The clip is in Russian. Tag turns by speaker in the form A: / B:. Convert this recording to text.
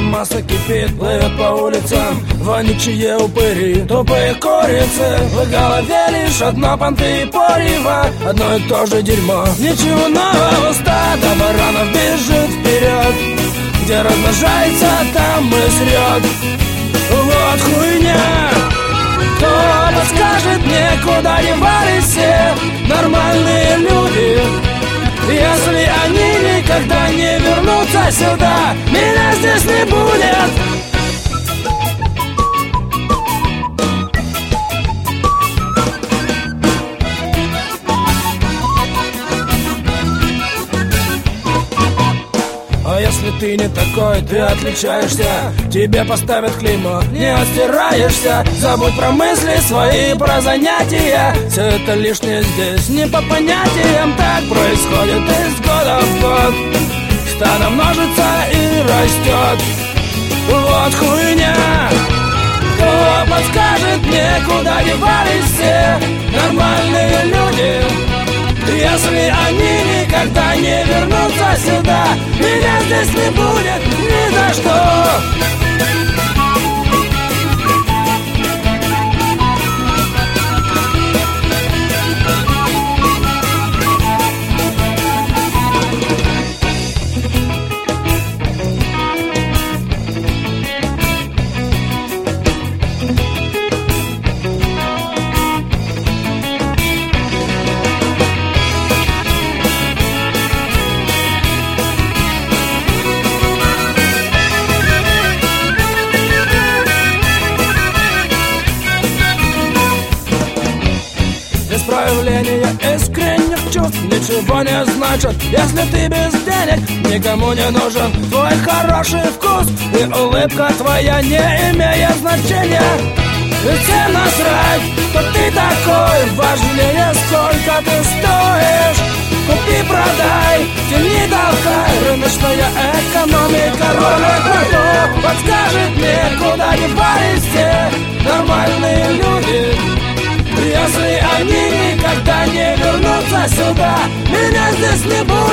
A: масса кипит, плывет по улицам. Вонючие упыри, тупые курицы. В голове лишь одно понты и порева Одно и то же дерьмо. Ничего нового, стадо баранов бежит вперед. Где размножается, там и срет Вот хуйня. Кто подскажет мне, куда девались все нормальные люди? Если они не сюда Меня здесь не будет. Если ты не такой, ты отличаешься. Тебе поставят клеймо, не отстираешься. Забудь про мысли свои, про занятия. Все это лишнее здесь, не по понятиям. Так происходит из года в год Стадо множится и растет Вот хуйня. Кто подскажет мне, куда девались все Нормальные люди? Если они никогда не проявления искренних чувств Ничего не значит, если ты без денег Никому не нужен твой хороший вкус. И улыбка твоя не имеет значения. Ведь всем насрать, кто ты такой Важнее, сколько ты стоишь. Купи, продай, тяни, толкай Рыночная экономика, ролик они никогда не вернутся сюда Меня здесь не будет ни за что